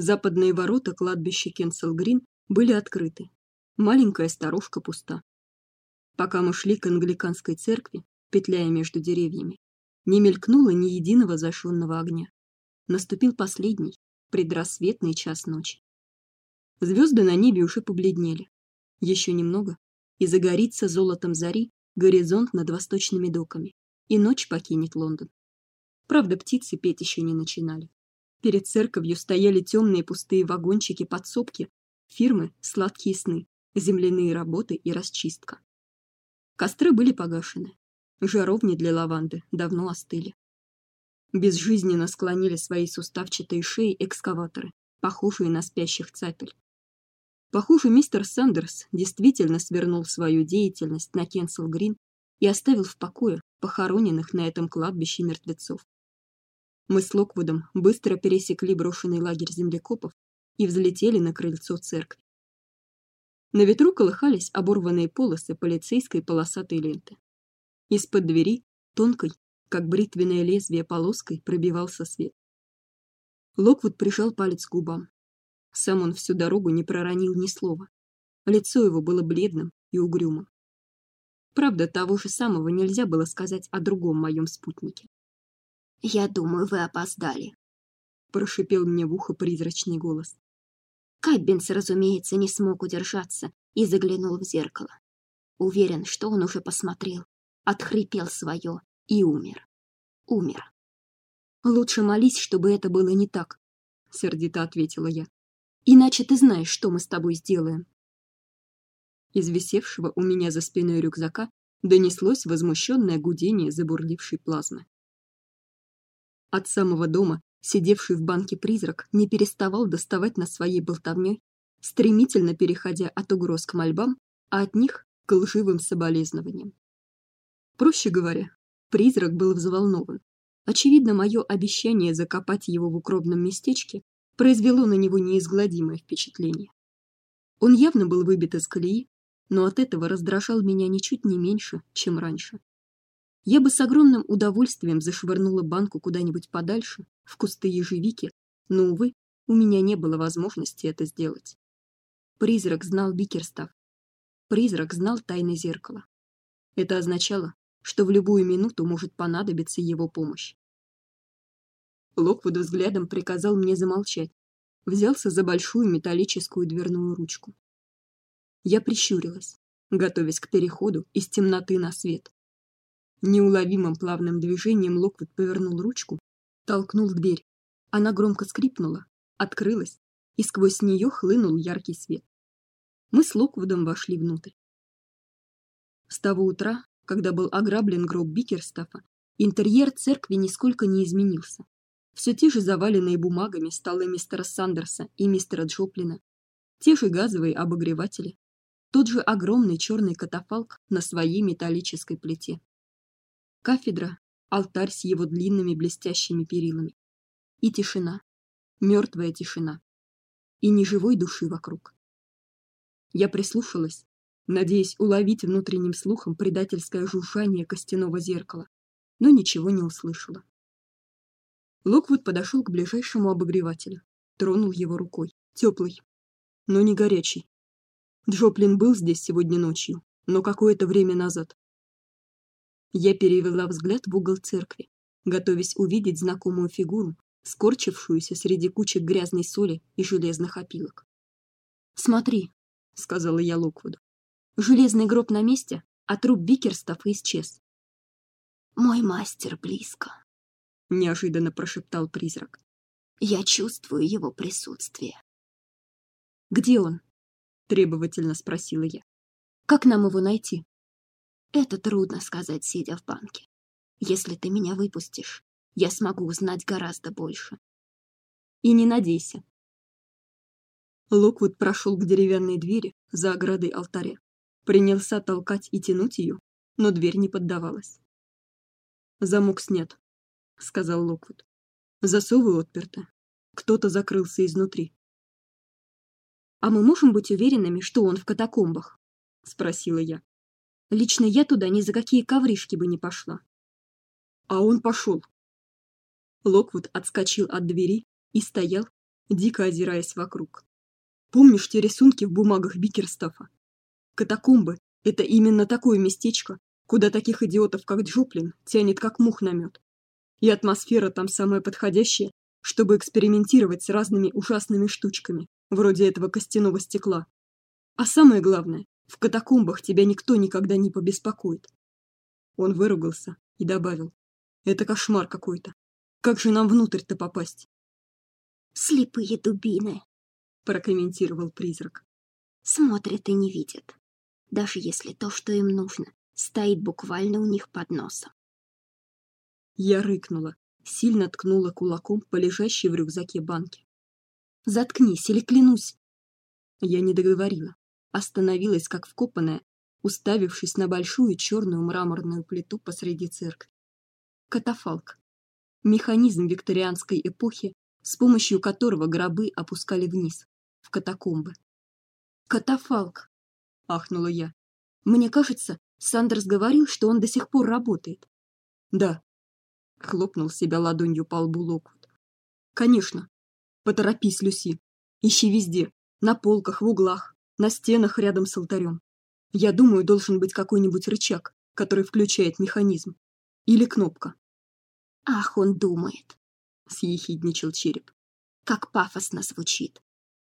Западные ворота кладбища Кенсел-Грин были открыты. Маленькая старушка пуста. Пока мы шли к англиканской церкви, петляя между деревьями, не мелькнуло ни единого зажженного огня. Наступил последний, предрассветный час ночи. Звезды на небе уже побледнели. Еще немного, и загорится золотом зари горизонт над восточными доками, и ночь покинет Лондон. Правда, птицы петь еще не начинали. Перед церковью стояли темные пустые вагончики подсобки фирмы Сладкие сны, земляные работы и расчистка. Костры были погашены. Жаровни для лаванды давно остыли. Безжизненно склонили свои суставчатые шеи экскаваторы, похожие на спящих цапель. Похоже, мистер Сандерс действительно свернул свою деятельность на Кенсел-Грин и оставил в покое похороненных на этом кладбище мертвецов. Мы с Локвудом быстро пересекли брошенный лагерь землекопов и взлетели на крыльцо церкви. На ветру колыхались оборванные полосы полицейской полосатой ленты. Из-под двери, тонкой, как бритвенное лезвие полоской, пробивался свет. Локвуд прижал палец к губам. Сам он всю дорогу не проронил ни слова. Лицо его было бледным и угрюмым. Правда, того же самого нельзя было сказать о другом моем спутнике. Я думаю, вы опоздали, прошипел мне в ухо призрачный голос. Каббинс, разумеется, не смог удержаться и заглянул в зеркало. Уверен, что он уже посмотрел, отхрипел свое и умер. Умер. Лучше молись, чтобы это было не так, сердито ответила я. Иначе ты знаешь, что мы с тобой сделаем. Из висевшего у меня за спиной рюкзака донеслось возмущенное гудение забурлившей плазмы. От самого дома сидевший в банке призрак не переставал доставать на своей болтовней, стремительно переходя от угроз к мольбам, а от них к лживым соболезнованиям. Проще говоря, призрак был взволнован. Очевидно, мое обещание закопать его в укромном местечке произвело на него неизгладимое впечатление. Он явно был выбит из колеи, но от этого раздражал меня ничуть не меньше, чем раньше. Я бы с огромным удовольствием зашвырнула банку куда-нибудь подальше, в кусты ежевики, но увы, у меня не было возможности это сделать. Призрак знал Бикерстав. Призрак знал тайны зеркала. Это означало, что в любую минуту может понадобиться его помощь. Локвуд взглядом приказал мне замолчать, взялся за большую металлическую дверную ручку. Я прищурилась, готовясь к переходу из темноты на свет. Неуловимым плавным движением Локвуд повернул ручку, толкнул дверь. Она громко скрипнула, открылась, и сквозь нее хлынул яркий свет. Мы с Локвудом вошли внутрь. С того утра, когда был ограблен гроб Бикерстафа, интерьер церкви нисколько не изменился все те же заваленные бумагами столы мистера Сандерса и мистера Джоплина, те же газовые обогреватели, тот же огромный черный катафалк на своей металлической плите. Кафедра, алтарь с его длинными блестящими перилами. И тишина, мертвая тишина. И ни живой души вокруг. Я прислушалась, надеясь уловить внутренним слухом предательское жужжание костяного зеркала, но ничего не услышала. Локвуд подошел к ближайшему обогревателю, тронул его рукой, теплый, но не горячий. Джоплин был здесь сегодня ночью, но какое-то время назад. Я перевела взгляд в угол церкви, готовясь увидеть знакомую фигуру, скорчившуюся среди кучек грязной соли и железных опилок. Смотри, сказала я Локвуду. Железный гроб на месте, а труп Бикерстафа исчез. Мой мастер близко, неожиданно прошептал призрак. Я чувствую его присутствие. Где он? требовательно спросила я. Как нам его найти? Это трудно сказать, сидя в банке. Если ты меня выпустишь, я смогу узнать гораздо больше. И не надейся. Локвуд прошел к деревянной двери за оградой алтаря, принялся толкать и тянуть ее, но дверь не поддавалась. Замок снят, сказал Локвуд. Засовы отперты. Кто-то закрылся изнутри. А мы можем быть уверенными, что он в катакомбах? спросила я. Лично я туда ни за какие ковришки бы не пошла. А он пошел. Локвуд отскочил от двери и стоял, дико озираясь вокруг. Помнишь те рисунки в бумагах Бикерстафа? Катакомбы – это именно такое местечко, куда таких идиотов, как Джоплин, тянет как мух на мед. И атмосфера там самая подходящая, чтобы экспериментировать с разными ужасными штучками, вроде этого костяного стекла. А самое главное, в катакомбах тебя никто никогда не побеспокоит. Он выругался и добавил: "Это кошмар какой-то. Как же нам внутрь-то попасть?" "Слепые дубины", прокомментировал призрак. "Смотрят и не видят, даже если то, что им нужно, стоит буквально у них под носом". Я рыкнула, сильно ткнула кулаком по лежащей в рюкзаке банке. Заткнись или клянусь. Я не договорила, остановилась как вкопанная, уставившись на большую черную мраморную плиту посреди церкви. Катафалк. Механизм викторианской эпохи, с помощью которого гробы опускали вниз в катакомбы. Катафалк, ахнула я. Мне кажется, Сандерс говорил, что он до сих пор работает. Да. Хлопнул себя ладонью по лбу Локвуд. Конечно. Поторопись, Люси. Ищи везде, на полках, в углах, на стенах рядом с алтарем. Я думаю, должен быть какой-нибудь рычаг, который включает механизм. Или кнопка. Ах, он думает, съехидничал череп. Как пафосно звучит.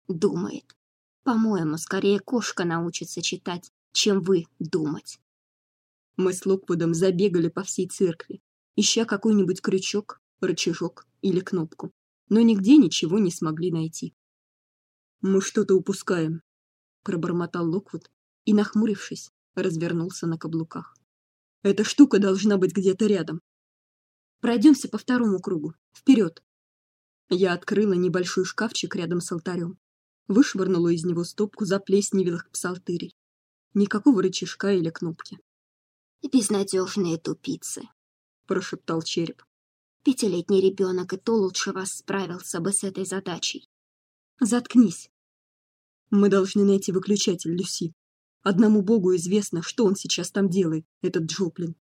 Думает. По-моему, скорее кошка научится читать, чем вы думать. Мы с Локвудом забегали по всей церкви, ища какой-нибудь крючок, рычажок или кнопку, но нигде ничего не смогли найти. Мы что-то упускаем, пробормотал Локвуд, и, нахмурившись, развернулся на каблуках. Эта штука должна быть где-то рядом. Пройдемся по второму кругу. Вперед! Я открыла небольшой шкафчик рядом с алтарем, вышвырнула из него стопку заплесневелых псалтырей. Никакого рычажка или кнопки. Безнадежные тупицы, прошептал череп. Пятилетний ребенок и то лучше вас справился бы с этой задачей. Заткнись. Мы должны найти выключатель, Люси. Одному богу известно, что он сейчас там делает, этот Джоплин.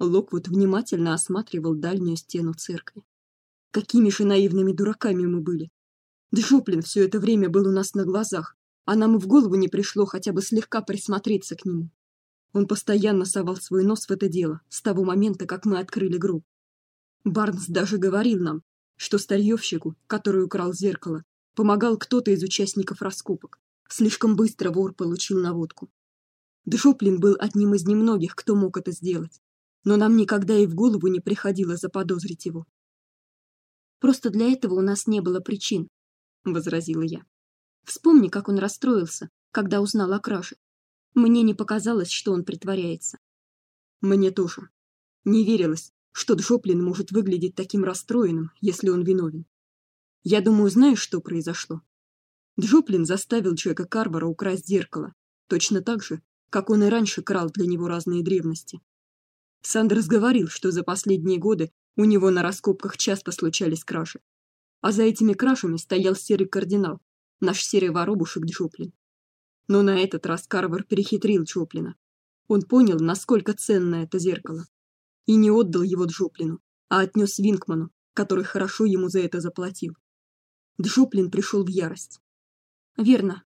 Локвуд внимательно осматривал дальнюю стену церкви. Какими же наивными дураками мы были. Джоплин все это время был у нас на глазах, а нам и в голову не пришло хотя бы слегка присмотреться к нему. Он постоянно совал свой нос в это дело с того момента, как мы открыли гроб. Барнс даже говорил нам, что старьевщику, который украл зеркало, помогал кто-то из участников раскопок. Слишком быстро вор получил наводку. Джоплин был одним из немногих, кто мог это сделать, но нам никогда и в голову не приходило заподозрить его. Просто для этого у нас не было причин, возразила я. Вспомни, как он расстроился, когда узнал о краже. Мне не показалось, что он притворяется. Мне тоже. Не верилось, что Джоплин может выглядеть таким расстроенным, если он виновен. Я думаю, знаешь, что произошло? Джоплин заставил Джека Карвера украсть зеркало, точно так же, как он и раньше крал для него разные древности. Сандерс говорил, что за последние годы у него на раскопках часто случались кражи. А за этими кражами стоял серый кардинал, наш серый воробушек Джоплин. Но на этот раз Карвер перехитрил Джоплина. Он понял, насколько ценно это зеркало, и не отдал его Джоплину, а отнес Винкману, который хорошо ему за это заплатил. Джоплин пришел в ярость. Верно,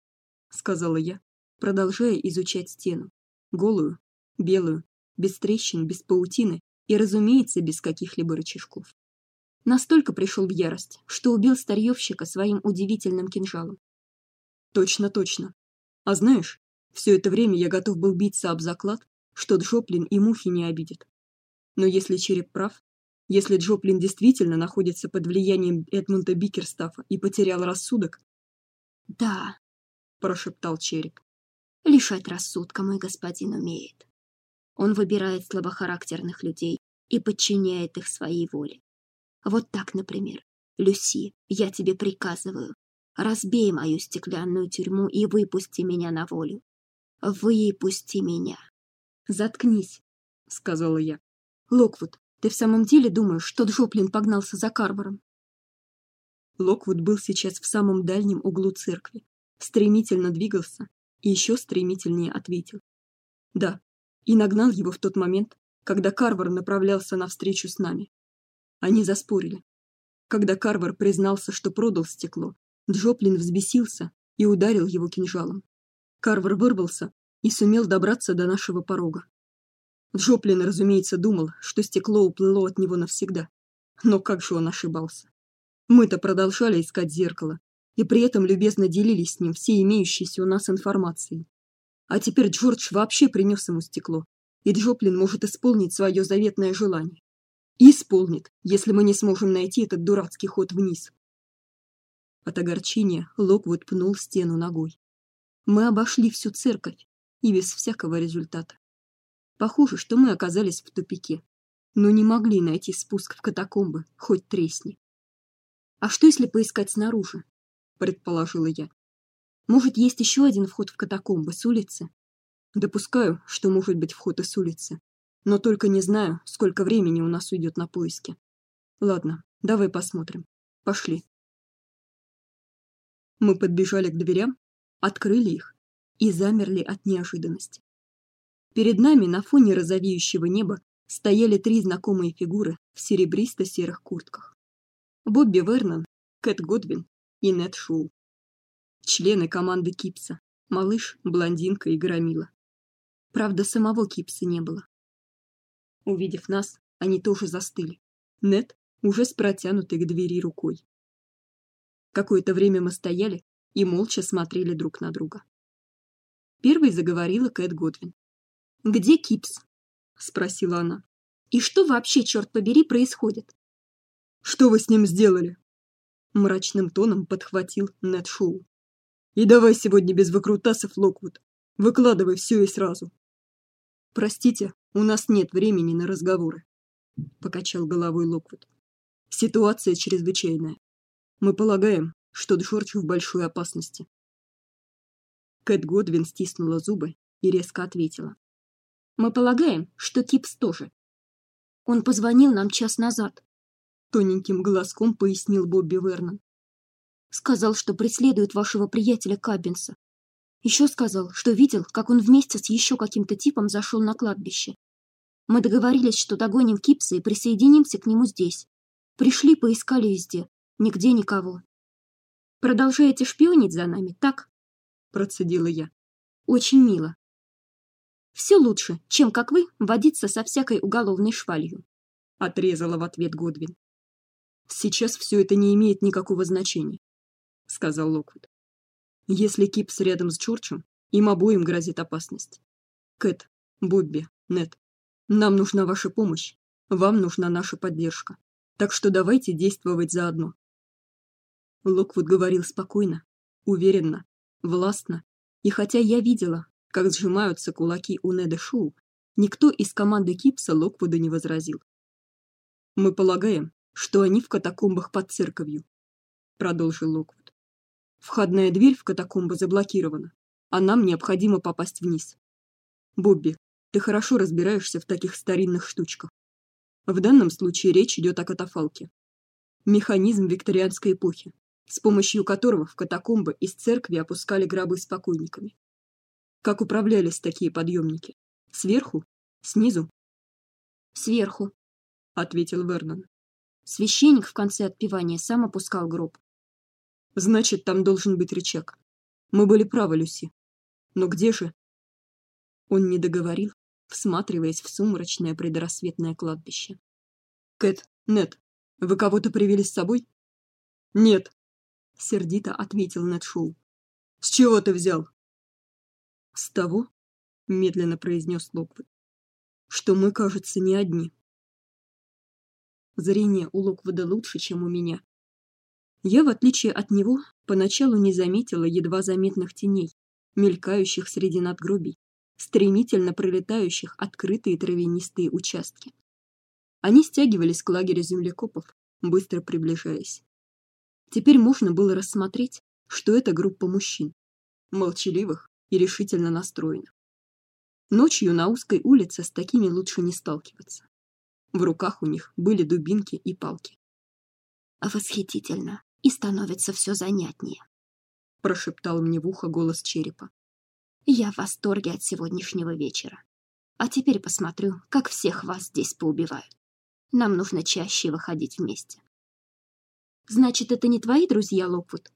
сказала я, продолжая изучать стену, голую, белую, без трещин, без паутины и, разумеется, без каких-либо рычажков. Настолько пришел в ярость, что убил старьевщика своим удивительным кинжалом. Точно, точно. А знаешь, все это время я готов был биться об заклад, что Джоплин и мухи не обидит. Но если череп прав, если Джоплин действительно находится под влиянием Эдмунда Бикерстафа и потерял рассудок, да, прошептал череп. Лишать рассудка мой господин умеет. Он выбирает слабохарактерных людей и подчиняет их своей воле. Вот так, например. Люси, я тебе приказываю, разбей мою стеклянную тюрьму и выпусти меня на волю. Выпусти меня. Заткнись, сказала я. Локвуд, ты в самом деле думаешь, что Джоплин погнался за Карвером? Локвуд был сейчас в самом дальнем углу церкви, стремительно двигался и еще стремительнее ответил. Да, и нагнал его в тот момент, когда Карвер направлялся навстречу с нами. Они заспорили. Когда Карвер признался, что продал стекло, Джоплин взбесился и ударил его кинжалом. Карвер вырвался и сумел добраться до нашего порога. Джоплин, разумеется, думал, что стекло уплыло от него навсегда. Но как же он ошибался? Мы-то продолжали искать зеркало, и при этом любезно делились с ним всей имеющейся у нас информацией. А теперь Джордж вообще принес ему стекло, и Джоплин может исполнить свое заветное желание. И исполнит, если мы не сможем найти этот дурацкий ход вниз. От огорчения Локвуд пнул стену ногой. Мы обошли всю церковь, и без всякого результата. Похоже, что мы оказались в тупике, но не могли найти спуск в катакомбы, хоть тресни. А что если поискать снаружи? предположила я. Может, есть еще один вход в катакомбы с улицы? Допускаю, что может быть вход и с улицы, но только не знаю, сколько времени у нас уйдет на поиски. Ладно, давай посмотрим. Пошли. Мы подбежали к дверям, открыли их и замерли от неожиданности. Перед нами на фоне розовеющего неба стояли три знакомые фигуры в серебристо-серых куртках. Бобби Вернон, Кэт Годвин и Нед Шоу. Члены команды Кипса. Малыш, блондинка и громила. Правда, самого Кипса не было. Увидев нас, они тоже застыли. Нед уже с протянутой к двери рукой. Какое-то время мы стояли и молча смотрели друг на друга. Первой заговорила Кэт Годвин. Где Кипс? спросила она. И что вообще, черт побери, происходит? Что вы с ним сделали? мрачным тоном подхватил Нед Шоу. И давай сегодня без выкрутасов, Локвуд. Выкладывай все и сразу. Простите, у нас нет времени на разговоры, покачал головой Локвуд. Ситуация чрезвычайная. Мы полагаем, что Джордж в большой опасности. Кэт Годвин стиснула зубы и резко ответила: "Мы полагаем, что Кипс тоже. Он позвонил нам час назад тоненьким голоском пояснил Бобби Вернон. Сказал, что преследует вашего приятеля Кабинса. Еще сказал, что видел, как он вместе с еще каким-то типом зашел на кладбище. Мы договорились, что догоним Кипса и присоединимся к нему здесь. Пришли, поискали везде, нигде никого. Продолжаете шпионить за нами, так? процедила я. Очень мило. Все лучше, чем как вы водиться со всякой уголовной швалью, отрезала в ответ Годвин. Сейчас все это не имеет никакого значения, сказал Локвуд. Если Кипс рядом с Чорчем, им обоим грозит опасность. Кэт, Бобби, Нет, нам нужна ваша помощь, вам нужна наша поддержка. Так что давайте действовать заодно. Локвуд говорил спокойно, уверенно, властно, и хотя я видела, как сжимаются кулаки у Неда Шоу, никто из команды Кипса Локвуда не возразил. Мы полагаем, что они в катакомбах под церковью, продолжил Локвуд. Входная дверь в катакомбы заблокирована, а нам необходимо попасть вниз. Бобби, ты хорошо разбираешься в таких старинных штучках. В данном случае речь идет о катафалке. Механизм викторианской эпохи, с помощью которого в катакомбы из церкви опускали гробы с покойниками. Как управлялись такие подъемники? Сверху? Снизу? Сверху, ответил Вернон. Священник в конце отпевания сам опускал гроб. Значит, там должен быть рычаг. Мы были правы, Люси. Но где же? Он не договорил, всматриваясь в сумрачное предрассветное кладбище. Кэт, нет, вы кого-то привели с собой? Нет, сердито ответил Нед Шоу. С чего ты взял? С того, медленно произнес Локвуд, что мы, кажется, не одни. Зрение у Локвуда лучше, чем у меня. Я, в отличие от него, поначалу не заметила едва заметных теней, мелькающих среди надгробий, стремительно пролетающих открытые травянистые участки. Они стягивались к лагерю землекопов, быстро приближаясь. Теперь можно было рассмотреть, что это группа мужчин, молчаливых и решительно настроенных. Ночью на узкой улице с такими лучше не сталкиваться. В руках у них были дубинки и палки. Восхитительно, и становится все занятнее, прошептал мне в ухо голос черепа. Я в восторге от сегодняшнего вечера. А теперь посмотрю, как всех вас здесь поубивают. Нам нужно чаще выходить вместе. Значит, это не твои друзья, Локвуд?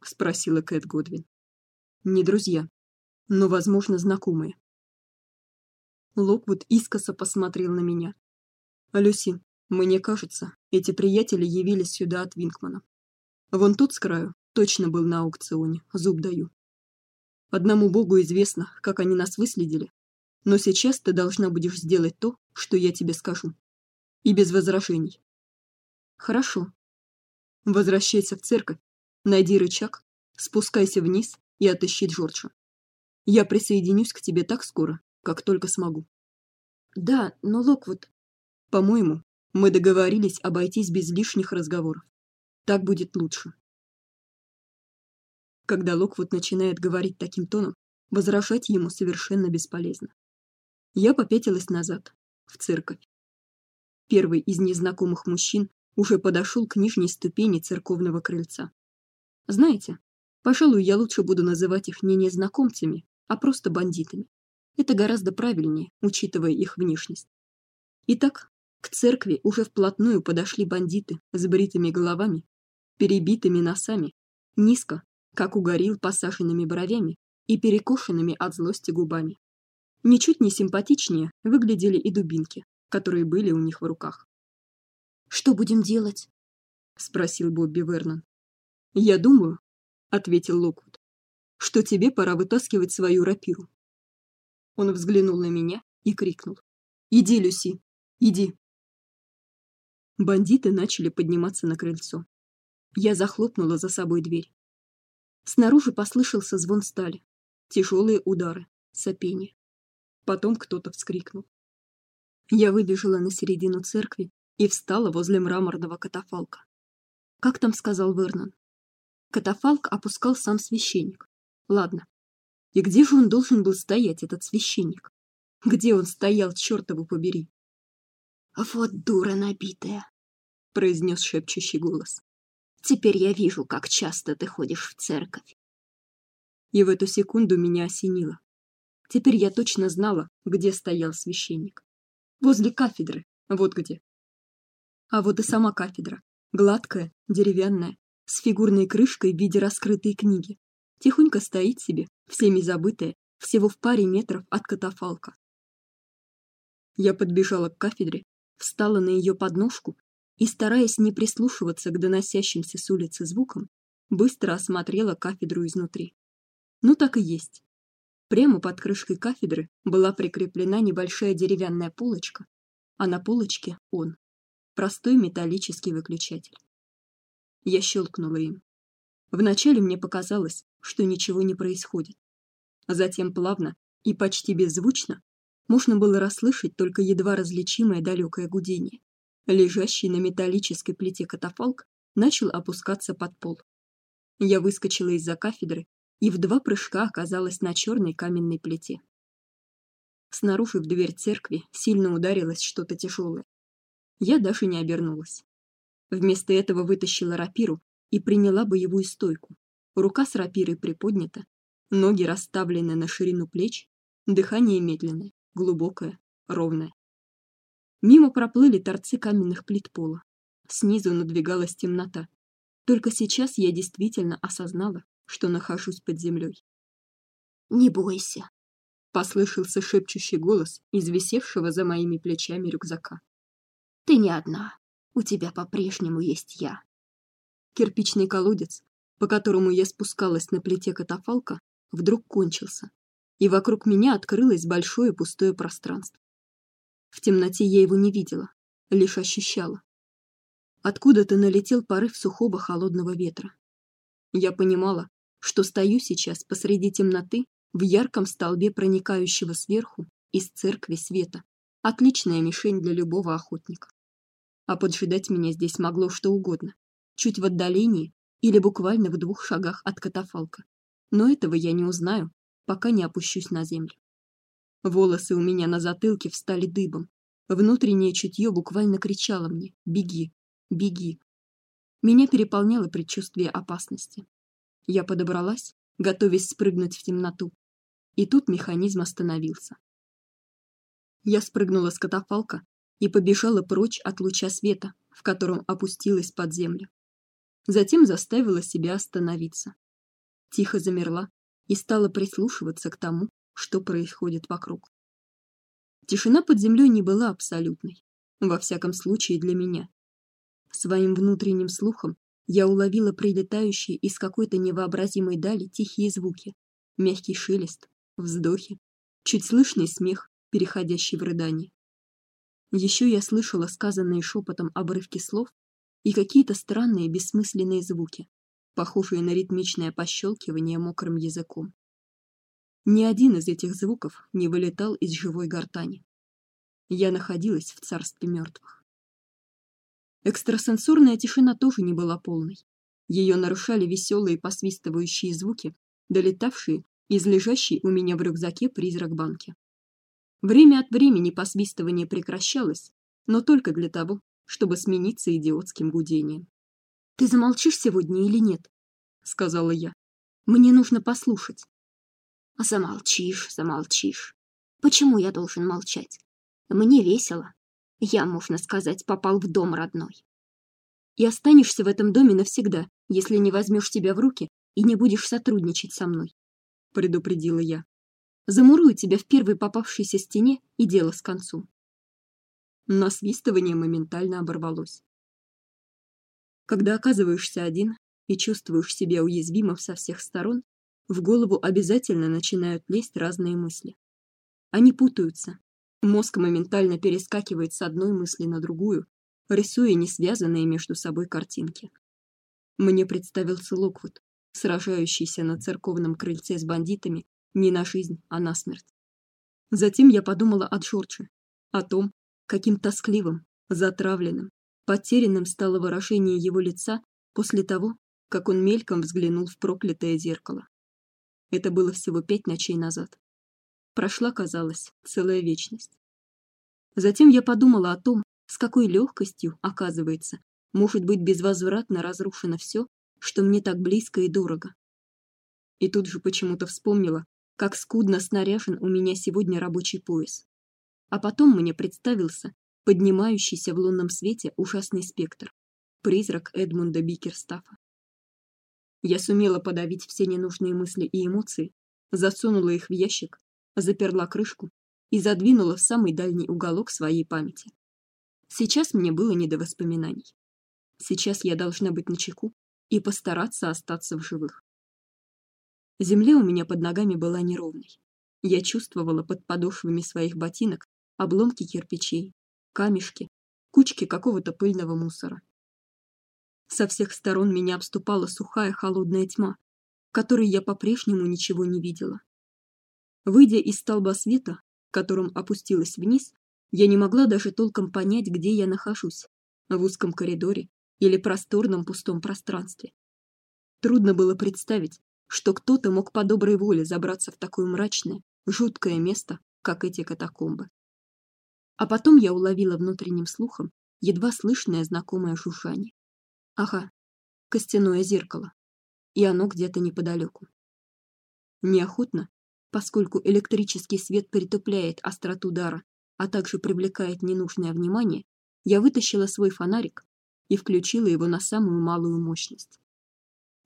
спросила Кэт Годвин. Не друзья, но, возможно, знакомые. Локвуд искоса посмотрел на меня. Люси, мне кажется, эти приятели явились сюда от Винкмана. Вон тот с краю точно был на аукционе, зуб даю. Одному богу известно, как они нас выследили, но сейчас ты должна будешь сделать то, что я тебе скажу, и без возражений. Хорошо. Возвращайся в церковь, найди рычаг, спускайся вниз и отыщи Джорджа. Я присоединюсь к тебе так скоро, как только смогу. Да, но Локвуд, по-моему, мы договорились обойтись без лишних разговоров. Так будет лучше. Когда Локвуд начинает говорить таким тоном, возражать ему совершенно бесполезно. Я попятилась назад, в церковь. Первый из незнакомых мужчин уже подошел к нижней ступени церковного крыльца. Знаете, пожалуй, я лучше буду называть их не незнакомцами, а просто бандитами. Это гораздо правильнее, учитывая их внешность. Итак, к церкви уже вплотную подошли бандиты с бритыми головами, перебитыми носами, низко, как у горилл, посаженными бровями и перекошенными от злости губами. Ничуть не симпатичнее выглядели и дубинки, которые были у них в руках. Что будем делать? спросил Бобби Вернон. Я думаю, ответил Локвуд, что тебе пора вытаскивать свою рапиру. Он взглянул на меня и крикнул: "Иди, Люси, иди!" Бандиты начали подниматься на крыльцо. Я захлопнула за собой дверь. Снаружи послышался звон стали, тяжелые удары, сопение. Потом кто-то вскрикнул. Я выбежала на середину церкви и встала возле мраморного катафалка. Как там сказал Вернон? Катафалк опускал сам священник. Ладно. И где же он должен был стоять, этот священник? Где он стоял, чертову побери? Вот дура набитая, произнес шепчущий голос. Теперь я вижу, как часто ты ходишь в церковь. И в эту секунду меня осенило. Теперь я точно знала, где стоял священник. Возле кафедры, вот где. А вот и сама кафедра, гладкая, деревянная, с фигурной крышкой в виде раскрытой книги, тихонько стоит себе, всеми забытая, всего в паре метров от катафалка. Я подбежала к кафедре, встала на ее подножку и, стараясь не прислушиваться к доносящимся с улицы звукам, быстро осмотрела кафедру изнутри. Ну так и есть. Прямо под крышкой кафедры была прикреплена небольшая деревянная полочка, а на полочке он простой металлический выключатель. Я щелкнула им. Вначале мне показалось, что ничего не происходит, а затем плавно и почти беззвучно можно было расслышать только едва различимое далекое гудение. Лежащий на металлической плите катафалк начал опускаться под пол. Я выскочила из-за кафедры и в два прыжка оказалась на черной каменной плите. Снаружи в дверь церкви сильно ударилось что-то тяжелое. Я даже не обернулась. Вместо этого вытащила рапиру и приняла боевую стойку. Рука с рапирой приподнята, ноги расставлены на ширину плеч, дыхание медленное, глубокое, ровное. Мимо проплыли торцы каменных плит пола. Снизу надвигалась темнота. Только сейчас я действительно осознала, что нахожусь под землей. Не бойся, послышался шепчущий голос из висевшего за моими плечами рюкзака. Ты не одна. У тебя по-прежнему есть я. Кирпичный колодец, по которому я спускалась на плите катафалка, вдруг кончился, и вокруг меня открылось большое пустое пространство. В темноте я его не видела, лишь ощущала. Откуда-то налетел порыв сухого холодного ветра. Я понимала, что стою сейчас посреди темноты в ярком столбе проникающего сверху из церкви света. Отличная мишень для любого охотника. А поджидать меня здесь могло что угодно, чуть в отдалении или буквально в двух шагах от катафалка. Но этого я не узнаю, пока не опущусь на землю. Волосы у меня на затылке встали дыбом. Внутреннее чутье буквально кричало мне: "Беги, беги!" Меня переполняло предчувствие опасности. Я подобралась, готовясь спрыгнуть в темноту, и тут механизм остановился. Я спрыгнула с катафалка и побежала прочь от луча света, в котором опустилась под землю. Затем заставила себя остановиться. Тихо замерла и стала прислушиваться к тому, что происходит вокруг. Тишина под землей не была абсолютной, во всяком случае для меня. Своим внутренним слухом я уловила прилетающие из какой-то невообразимой дали тихие звуки, мягкий шелест, вздохи, чуть слышный смех, переходящий в рыдание. Еще я слышала сказанные шепотом обрывки слов и какие-то странные бессмысленные звуки, похожие на ритмичное пощелкивание мокрым языком. Ни один из этих звуков не вылетал из живой гортани. Я находилась в царстве мертвых. Экстрасенсорная тишина тоже не была полной. Ее нарушали веселые посвистывающие звуки, долетавшие из лежащей у меня в рюкзаке призрак банки. Время от времени посвистывание прекращалось, но только для того, чтобы смениться идиотским гудением. Ты замолчишь сегодня или нет? сказала я. Мне нужно послушать. Замолчишь, замолчишь. Почему я должен молчать? Мне весело. Я, можно сказать, попал в дом родной. И останешься в этом доме навсегда, если не возьмешь себя в руки и не будешь сотрудничать со мной, предупредила я. Замурую тебя в первой попавшейся стене и дело с концом. Насвистывание моментально оборвалось. Когда оказываешься один и чувствуешь себя уязвимым со всех сторон, в голову обязательно начинают лезть разные мысли. Они путаются. Мозг моментально перескакивает с одной мысли на другую, рисуя несвязанные между собой картинки. Мне представился Локвуд, сражающийся на церковном крыльце с бандитами не на жизнь, а на смерть. Затем я подумала о Джордже, о том, каким тоскливым, затравленным, потерянным стало выражение его лица после того, как он мельком взглянул в проклятое зеркало. Это было всего пять ночей назад. Прошла, казалось, целая вечность. Затем я подумала о том, с какой легкостью, оказывается, может быть безвозвратно разрушено все, что мне так близко и дорого. И тут же почему-то вспомнила, как скудно снаряжен у меня сегодня рабочий пояс. А потом мне представился поднимающийся в лунном свете ужасный спектр, призрак Эдмунда Бикерстафа. Я сумела подавить все ненужные мысли и эмоции, засунула их в ящик, заперла крышку и задвинула в самый дальний уголок своей памяти. Сейчас мне было не до воспоминаний. Сейчас я должна быть начеку и постараться остаться в живых. Земля у меня под ногами была неровной. Я чувствовала под подошвами своих ботинок обломки кирпичей, камешки, кучки какого-то пыльного мусора. Со всех сторон меня обступала сухая холодная тьма, в которой я по-прежнему ничего не видела. Выйдя из столба света, которым опустилась вниз, я не могла даже толком понять, где я нахожусь в узком коридоре или просторном пустом пространстве. Трудно было представить, что кто-то мог по доброй воле забраться в такое мрачное, жуткое место, как эти катакомбы. А потом я уловила внутренним слухом едва слышное знакомое шуршание. Ага, костяное зеркало. И оно где-то неподалеку. Неохотно, поскольку электрический свет притупляет остроту дара, а также привлекает ненужное внимание, я вытащила свой фонарик и включила его на самую малую мощность.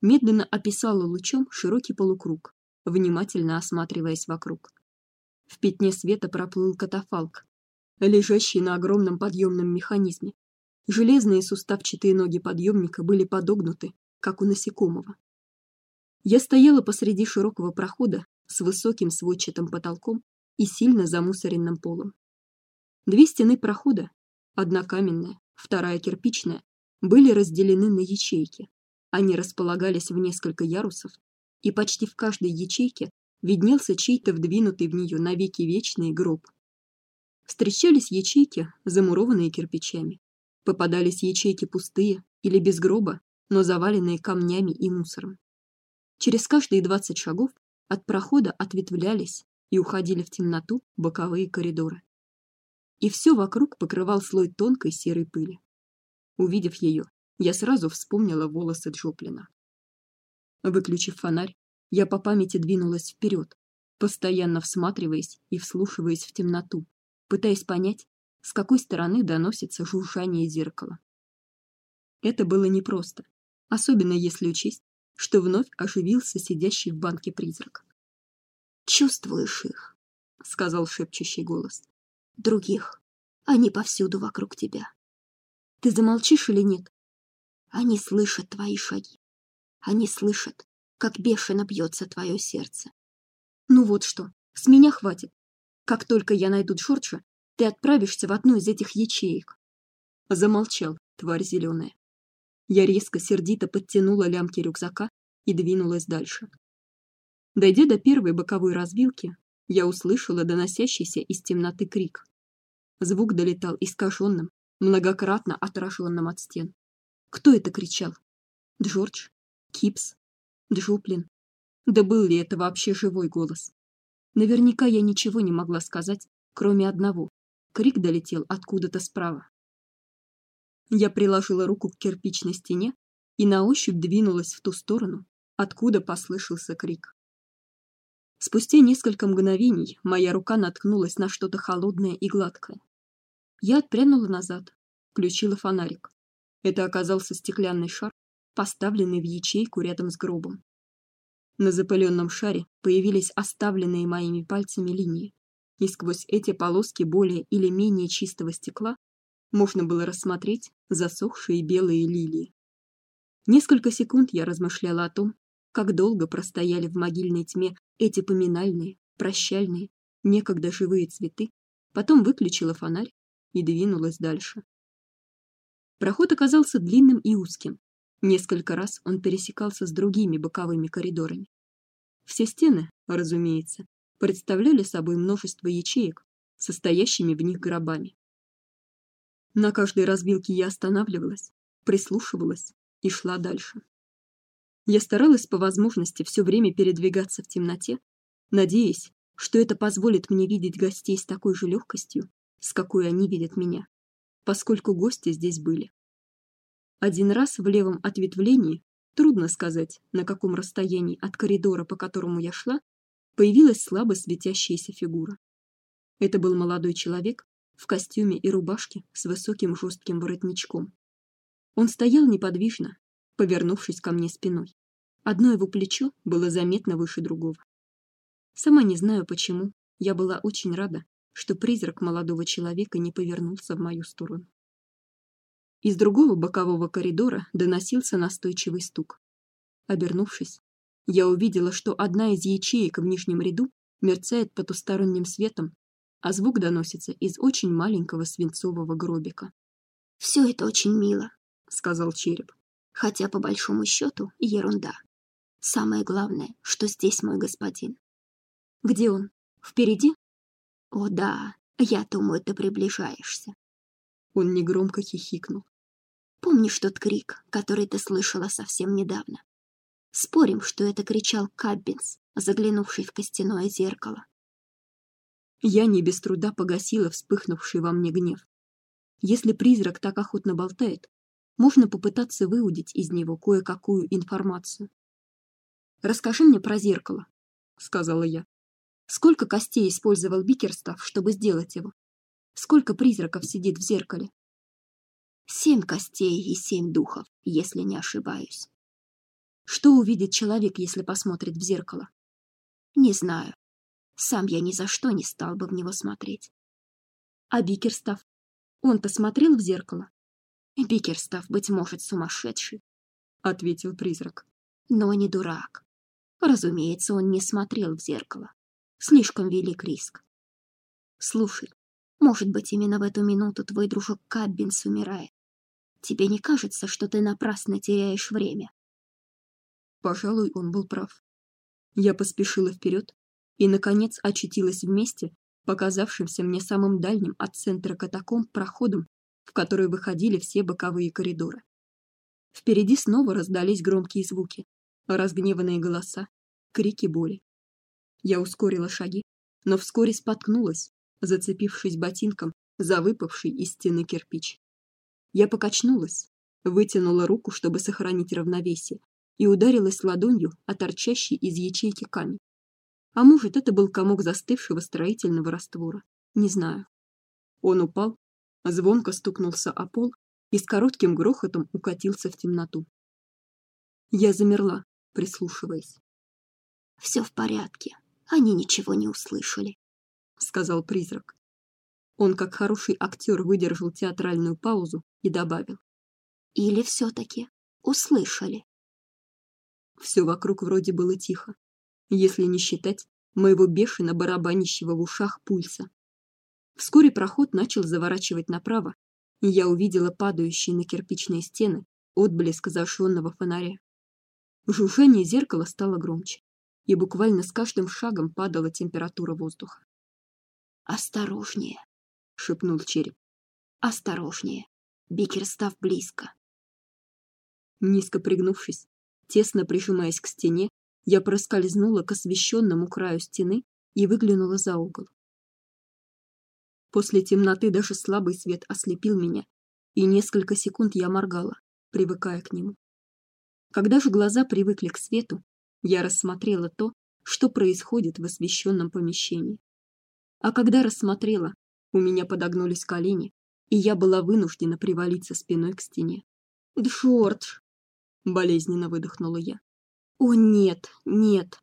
Медленно описала лучом широкий полукруг, внимательно осматриваясь вокруг. В пятне света проплыл катафалк, лежащий на огромном подъемном механизме, Железные суставчатые ноги подъемника были подогнуты, как у насекомого. Я стояла посреди широкого прохода с высоким сводчатым потолком и сильно замусоренным полом. Две стены прохода, одна каменная, вторая кирпичная, были разделены на ячейки. Они располагались в несколько ярусов, и почти в каждой ячейке виднелся чей-то вдвинутый в нее навеки вечный гроб. Встречались ячейки, замурованные кирпичами. Попадались ячейки пустые или без гроба, но заваленные камнями и мусором. Через каждые двадцать шагов от прохода ответвлялись и уходили в темноту боковые коридоры. И все вокруг покрывал слой тонкой серой пыли. Увидев ее, я сразу вспомнила волосы Джоплина. Выключив фонарь, я по памяти двинулась вперед, постоянно всматриваясь и вслушиваясь в темноту, пытаясь понять, с какой стороны доносится шуршание зеркала. Это было непросто, особенно если учесть, что вновь оживился сидящий в банке призрак. Чувствуешь их, сказал шепчущий голос. Других. Они повсюду вокруг тебя. Ты замолчишь или нет? Они слышат твои шаги. Они слышат, как бешено бьется твое сердце. Ну вот что, с меня хватит. Как только я найду Джорджа, ты отправишься в одну из этих ячеек. Замолчал, тварь зеленая. Я резко сердито подтянула лямки рюкзака и двинулась дальше. Дойдя до первой боковой развилки, я услышала доносящийся из темноты крик. Звук долетал искаженным, многократно отраженным от стен. Кто это кричал? Джордж, Кипс, Джуплин. Да был ли это вообще живой голос? Наверняка я ничего не могла сказать, кроме одного. Крик долетел откуда-то справа. Я приложила руку к кирпичной стене и на ощупь двинулась в ту сторону, откуда послышался крик. Спустя несколько мгновений моя рука наткнулась на что-то холодное и гладкое. Я отпрянула назад, включила фонарик. Это оказался стеклянный шар, поставленный в ячейку рядом с гробом. На запыленном шаре появились оставленные моими пальцами линии, и сквозь эти полоски более или менее чистого стекла можно было рассмотреть засохшие белые лилии. Несколько секунд я размышляла о том, как долго простояли в могильной тьме эти поминальные, прощальные, некогда живые цветы, потом выключила фонарь и двинулась дальше. Проход оказался длинным и узким. Несколько раз он пересекался с другими боковыми коридорами. Все стены, разумеется, представляли собой множество ячеек, состоящими в них гробами. На каждой разбилке я останавливалась, прислушивалась и шла дальше. Я старалась по возможности все время передвигаться в темноте, надеясь, что это позволит мне видеть гостей с такой же легкостью, с какой они видят меня, поскольку гости здесь были. Один раз в левом ответвлении, трудно сказать, на каком расстоянии от коридора, по которому я шла, появилась слабо светящаяся фигура. Это был молодой человек в костюме и рубашке с высоким жестким воротничком. Он стоял неподвижно, повернувшись ко мне спиной. Одно его плечо было заметно выше другого. Сама не знаю почему, я была очень рада, что призрак молодого человека не повернулся в мою сторону. Из другого бокового коридора доносился настойчивый стук. Обернувшись, я увидела, что одна из ячеек в нижнем ряду мерцает потусторонним светом а звук доносится из очень маленького свинцового гробика. Все это очень мило, сказал череп. Хотя по большому счету ерунда. Самое главное, что здесь мой господин. Где он? Впереди? О да, я думаю, ты приближаешься. Он негромко хихикнул. Помнишь тот крик, который ты слышала совсем недавно? Спорим, что это кричал Каббинс, заглянувший в костяное зеркало. Я не без труда погасила вспыхнувший во мне гнев. Если призрак так охотно болтает, можно попытаться выудить из него кое-какую информацию. Расскажи мне про зеркало, сказала я. Сколько костей использовал Бикерстав, чтобы сделать его? Сколько призраков сидит в зеркале? Семь костей и семь духов, если не ошибаюсь. Что увидит человек, если посмотрит в зеркало? Не знаю. Сам я ни за что не стал бы в него смотреть. А Бикерстав? Он посмотрел в зеркало? Бикерстав, быть может, сумасшедший, ответил призрак. Но не дурак. Разумеется, он не смотрел в зеркало. Слишком велик риск. Слушай, может быть, именно в эту минуту твой дружок Каббинс умирает. Тебе не кажется, что ты напрасно теряешь время? Пожалуй, он был прав. Я поспешила вперед, и наконец очутилась в месте, показавшемся мне самым дальним от центра катакомб проходом, в который выходили все боковые коридоры. Впереди снова раздались громкие звуки, разгневанные голоса, крики боли. Я ускорила шаги, но вскоре споткнулась, зацепившись ботинком за выпавший из стены кирпич. Я покачнулась, вытянула руку, чтобы сохранить равновесие, и ударилась ладонью о торчащий из ячейки камень. А может, это был комок застывшего строительного раствора. Не знаю. Он упал, звонко стукнулся о пол и с коротким грохотом укатился в темноту. Я замерла, прислушиваясь. Все в порядке. Они ничего не услышали, сказал призрак. Он, как хороший актер, выдержал театральную паузу и добавил: Или все-таки услышали. Все вокруг вроде было тихо, если не считать моего бешено барабанящего в ушах пульса. Вскоре проход начал заворачивать направо, и я увидела падающие на кирпичные стены отблеск зажженного фонаря. Жужжание зеркала стало громче, и буквально с каждым шагом падала температура воздуха. Осторожнее, шепнул череп. Осторожнее. Бикерстав близко. Низко пригнувшись, тесно прижимаясь к стене, я проскользнула к освещенному краю стены и выглянула за угол. После темноты даже слабый свет ослепил меня, и несколько секунд я моргала, привыкая к нему. Когда же глаза привыкли к свету, я рассмотрела то, что происходит в освещенном помещении. А когда рассмотрела, у меня подогнулись колени, и я была вынуждена привалиться спиной к стене. Джордж, болезненно выдохнула я. О нет, нет,